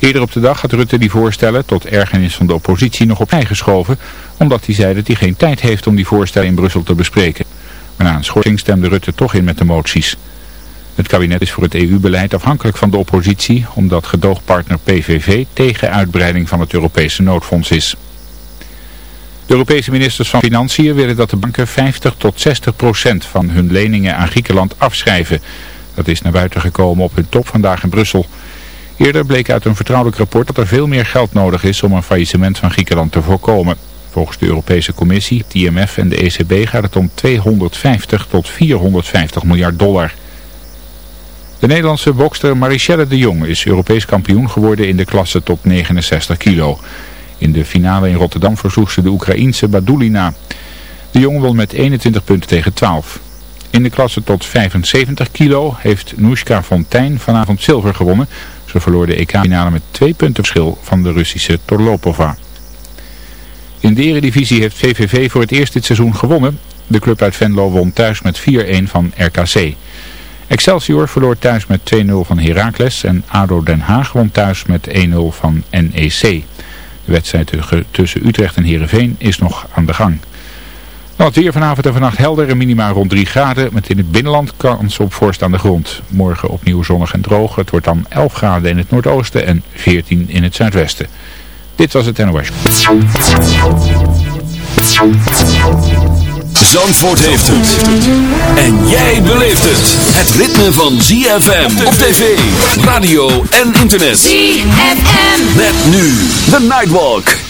Eerder op de dag had Rutte die voorstellen tot ergernis van de oppositie nog opzij geschoven, omdat hij zei dat hij geen tijd heeft om die voorstellen in Brussel te bespreken. Maar na een schorsing stemde Rutte toch in met de moties. Het kabinet is voor het EU-beleid afhankelijk van de oppositie, omdat gedoogpartner PVV tegen uitbreiding van het Europese noodfonds is. De Europese ministers van Financiën willen dat de banken 50 tot 60 procent van hun leningen aan Griekenland afschrijven. Dat is naar buiten gekomen op hun top vandaag in Brussel. Eerder bleek uit een vertrouwelijk rapport dat er veel meer geld nodig is om een faillissement van Griekenland te voorkomen. Volgens de Europese Commissie, het IMF en de ECB gaat het om 250 tot 450 miljard dollar. De Nederlandse bokster Marichelle de Jong is Europees kampioen geworden in de klasse tot 69 kilo. In de finale in Rotterdam versloeg ze de Oekraïense Badulina. De Jong won met 21 punten tegen 12. In de klasse tot 75 kilo heeft Noeska Fontijn vanavond zilver gewonnen. Ze verloor de EK-finale met twee punten verschil van de Russische Torlopova. In de eredivisie heeft VVV voor het eerst dit seizoen gewonnen. De club uit Venlo won thuis met 4-1 van RKC. Excelsior verloor thuis met 2-0 van Heracles en ADO Den Haag won thuis met 1-0 van NEC. De wedstrijd tussen Utrecht en Heerenveen is nog aan de gang. Dan het weer vanavond en vannacht helder en minima rond 3 graden. Met in het binnenland kans op vorst aan de grond. Morgen opnieuw zonnig en droog. Het wordt dan 11 graden in het noordoosten en 14 in het zuidwesten. Dit was het NOS. Zandvoort heeft het. En jij beleeft het. Het ritme van ZFM op tv, radio en internet. ZFM. Met nu The Nightwalk.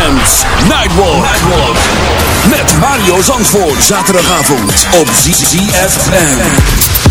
Nightwalk. Met Mario Zandvoort. Zaterdagavond op ZFM.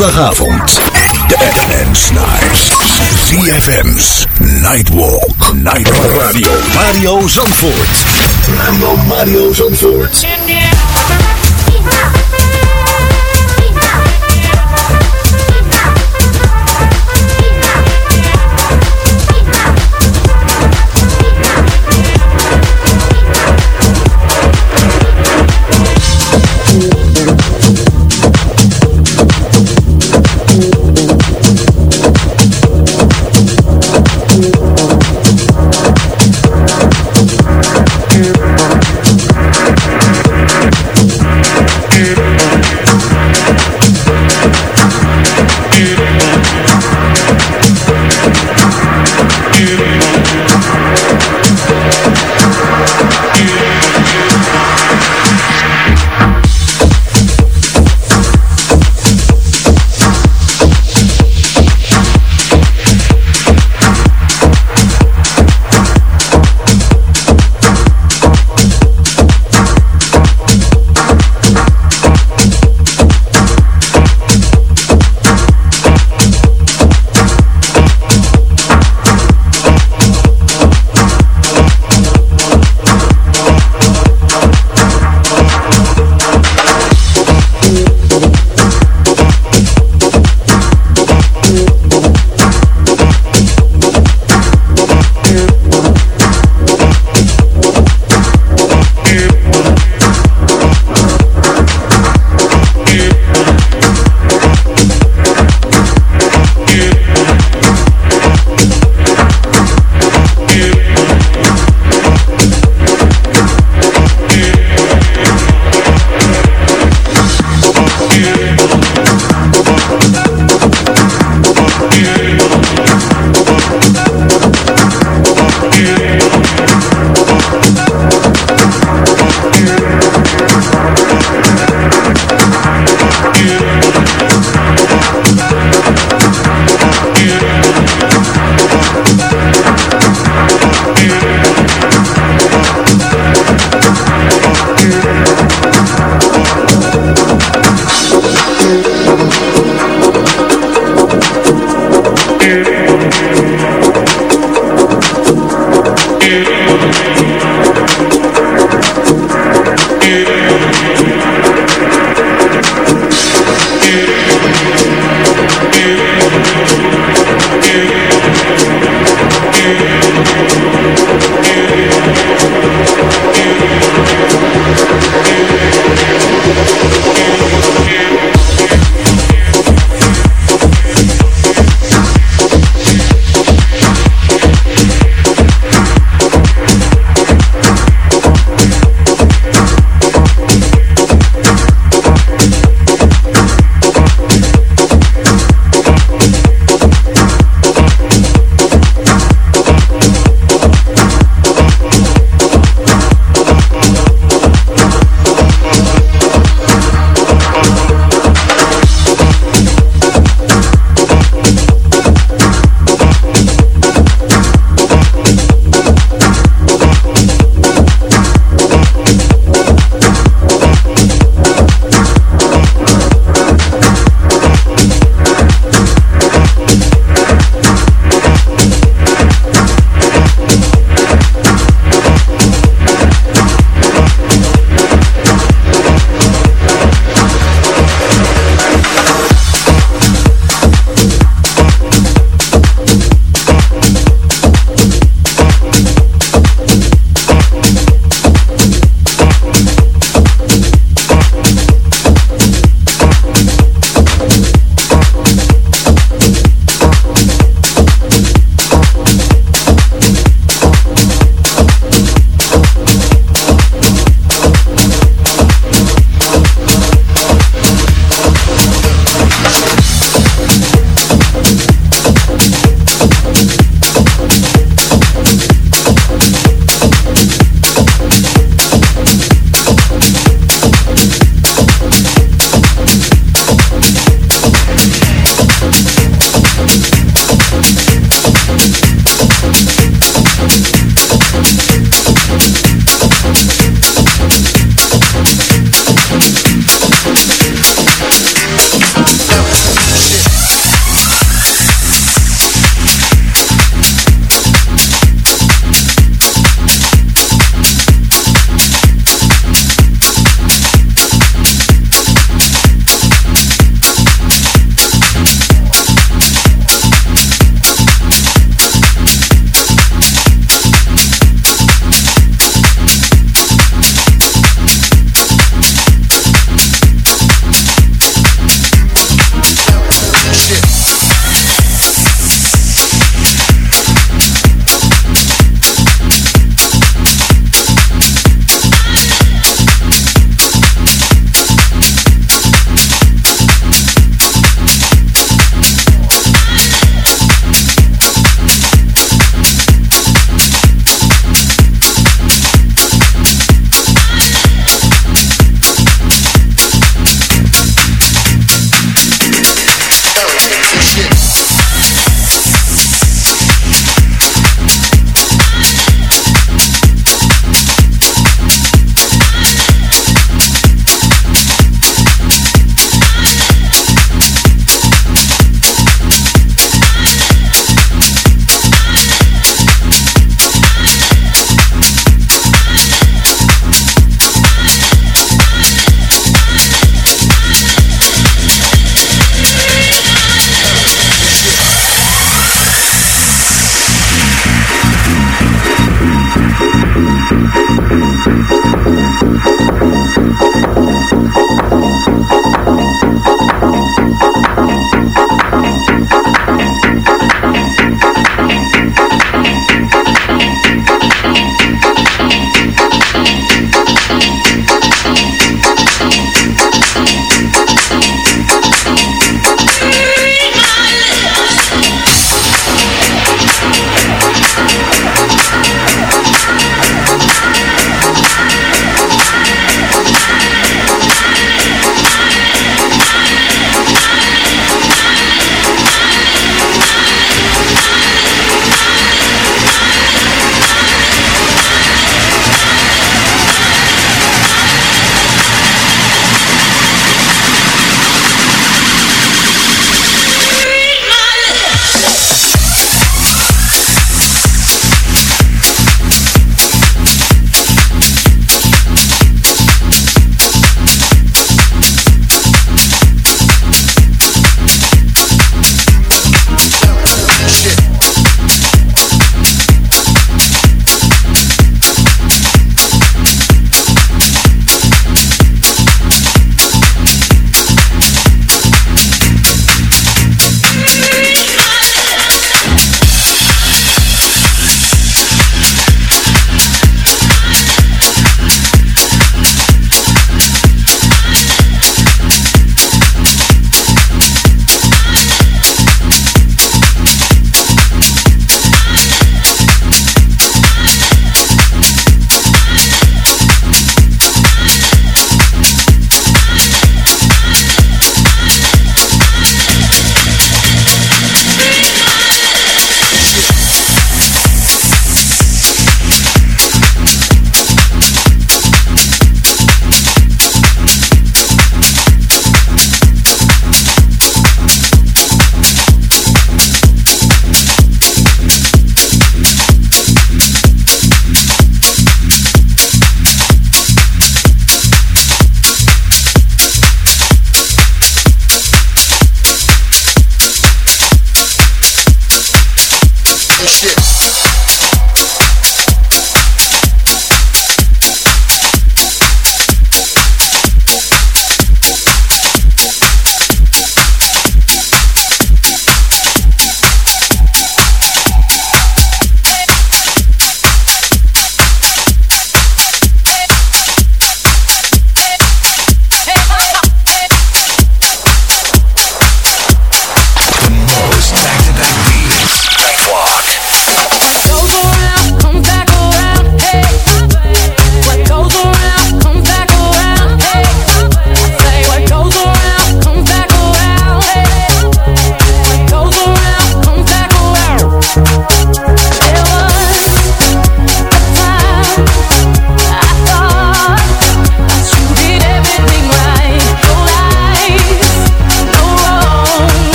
Zaterdagavond. Dance Night. ZFM's Nightwalk. Nightwalk Radio. Mario Zandvoort. Mario Mario Zandvoort.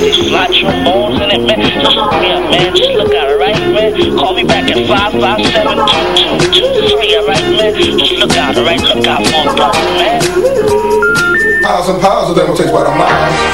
bitch fly trombones in it, man. Just look me up, man. Just look out, alright, man. Call me back at 557-2223, alright, man. Just look out, alright. Look out for a man. Pounds and pounds of them will taste by the mind.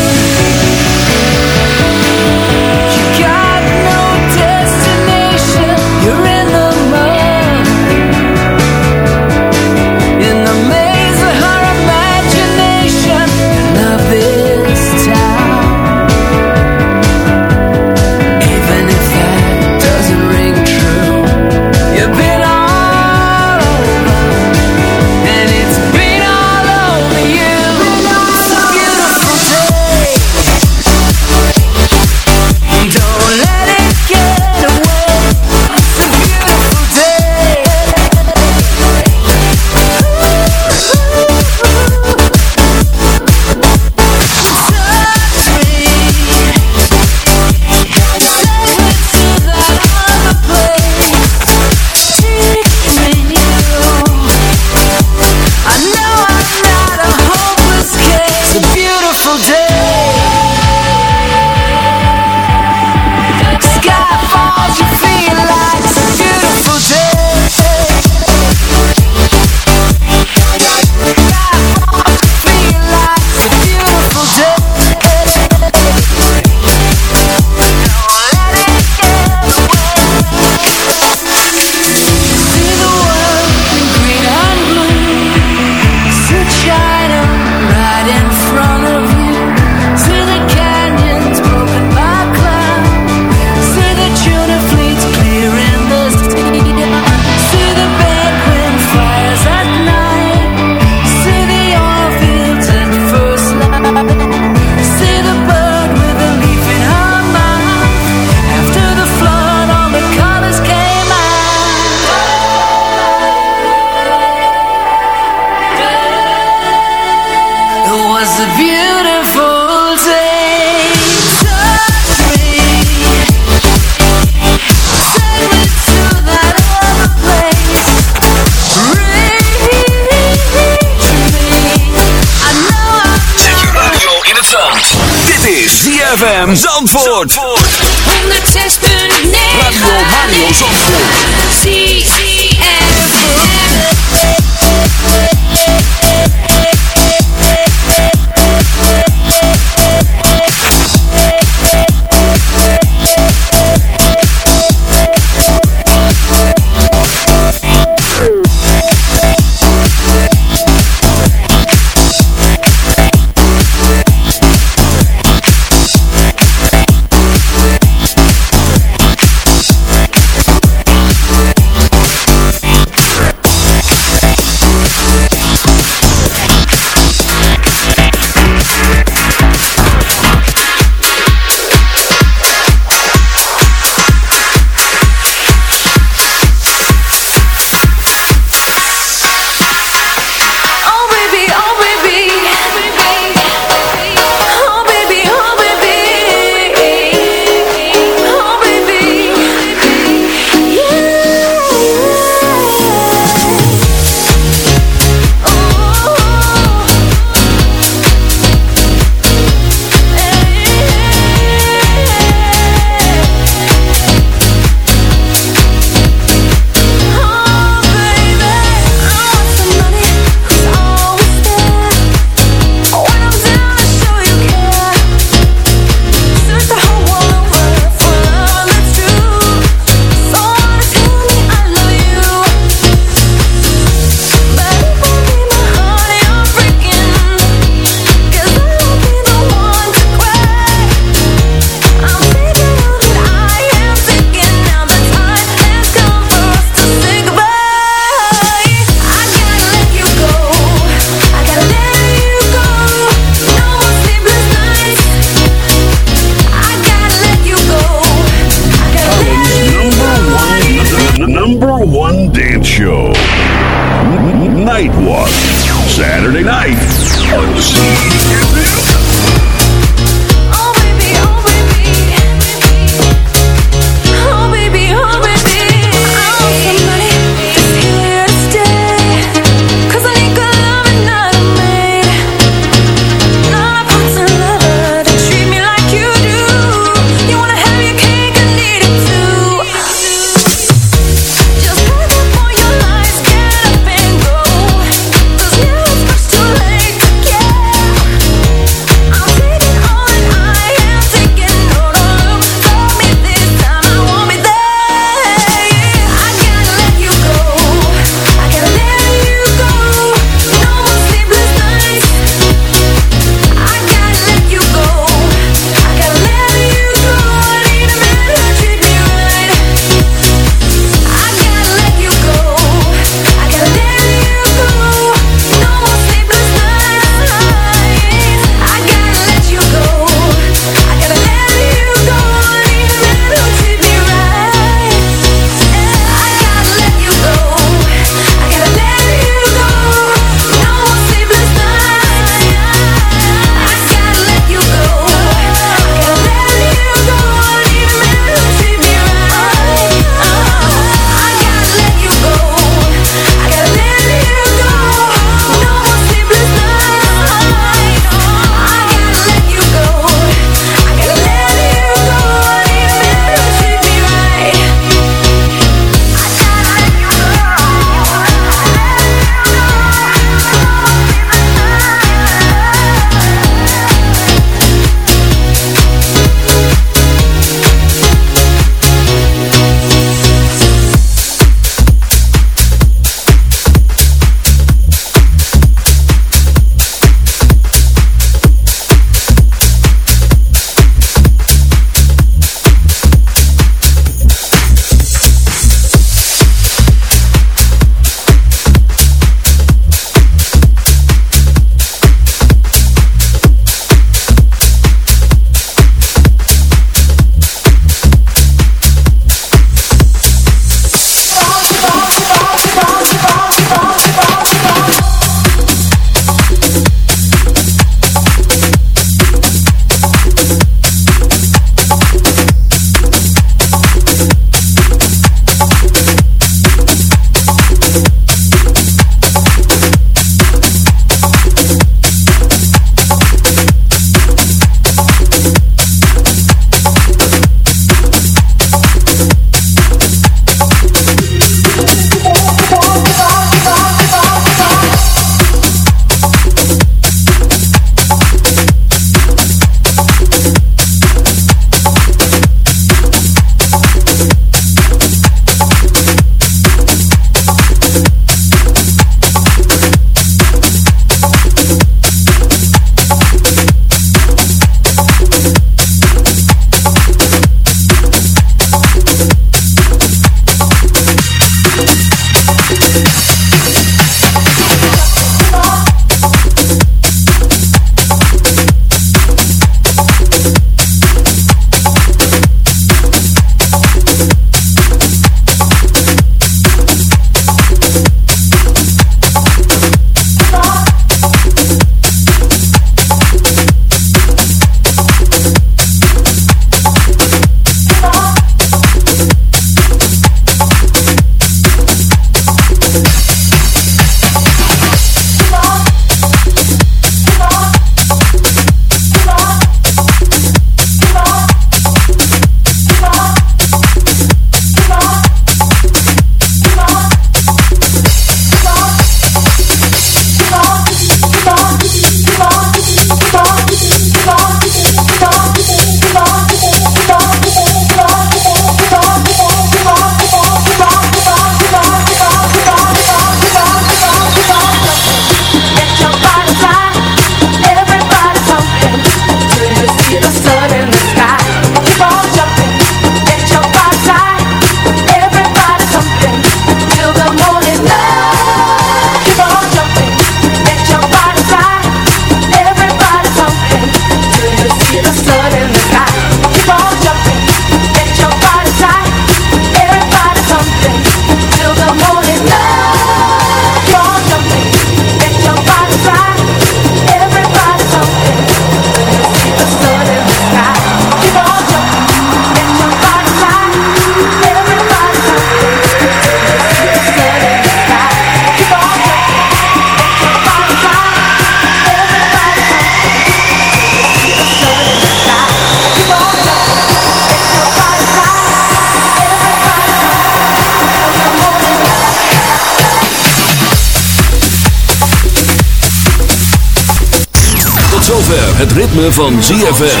Het ritme van ZFM.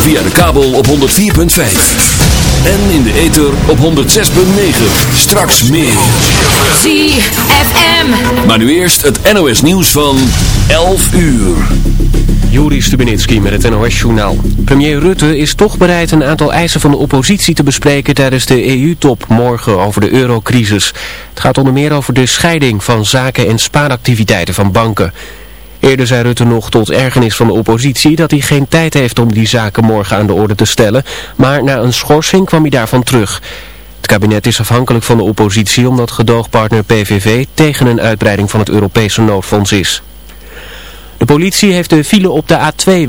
Via de kabel op 104.5. En in de ether op 106.9. Straks meer. ZFM. Maar nu eerst het NOS nieuws van 11 uur. Juri Stubenitski met het NOS-journaal. Premier Rutte is toch bereid een aantal eisen van de oppositie te bespreken tijdens de EU-top morgen over de eurocrisis. Het gaat onder meer over de scheiding van zaken- en spaaractiviteiten van banken. Eerder zei Rutte nog tot ergernis van de oppositie dat hij geen tijd heeft om die zaken morgen aan de orde te stellen, maar na een schorsing kwam hij daarvan terug. Het kabinet is afhankelijk van de oppositie omdat gedoogpartner PVV tegen een uitbreiding van het Europese noodfonds is. De politie heeft de file op de A2...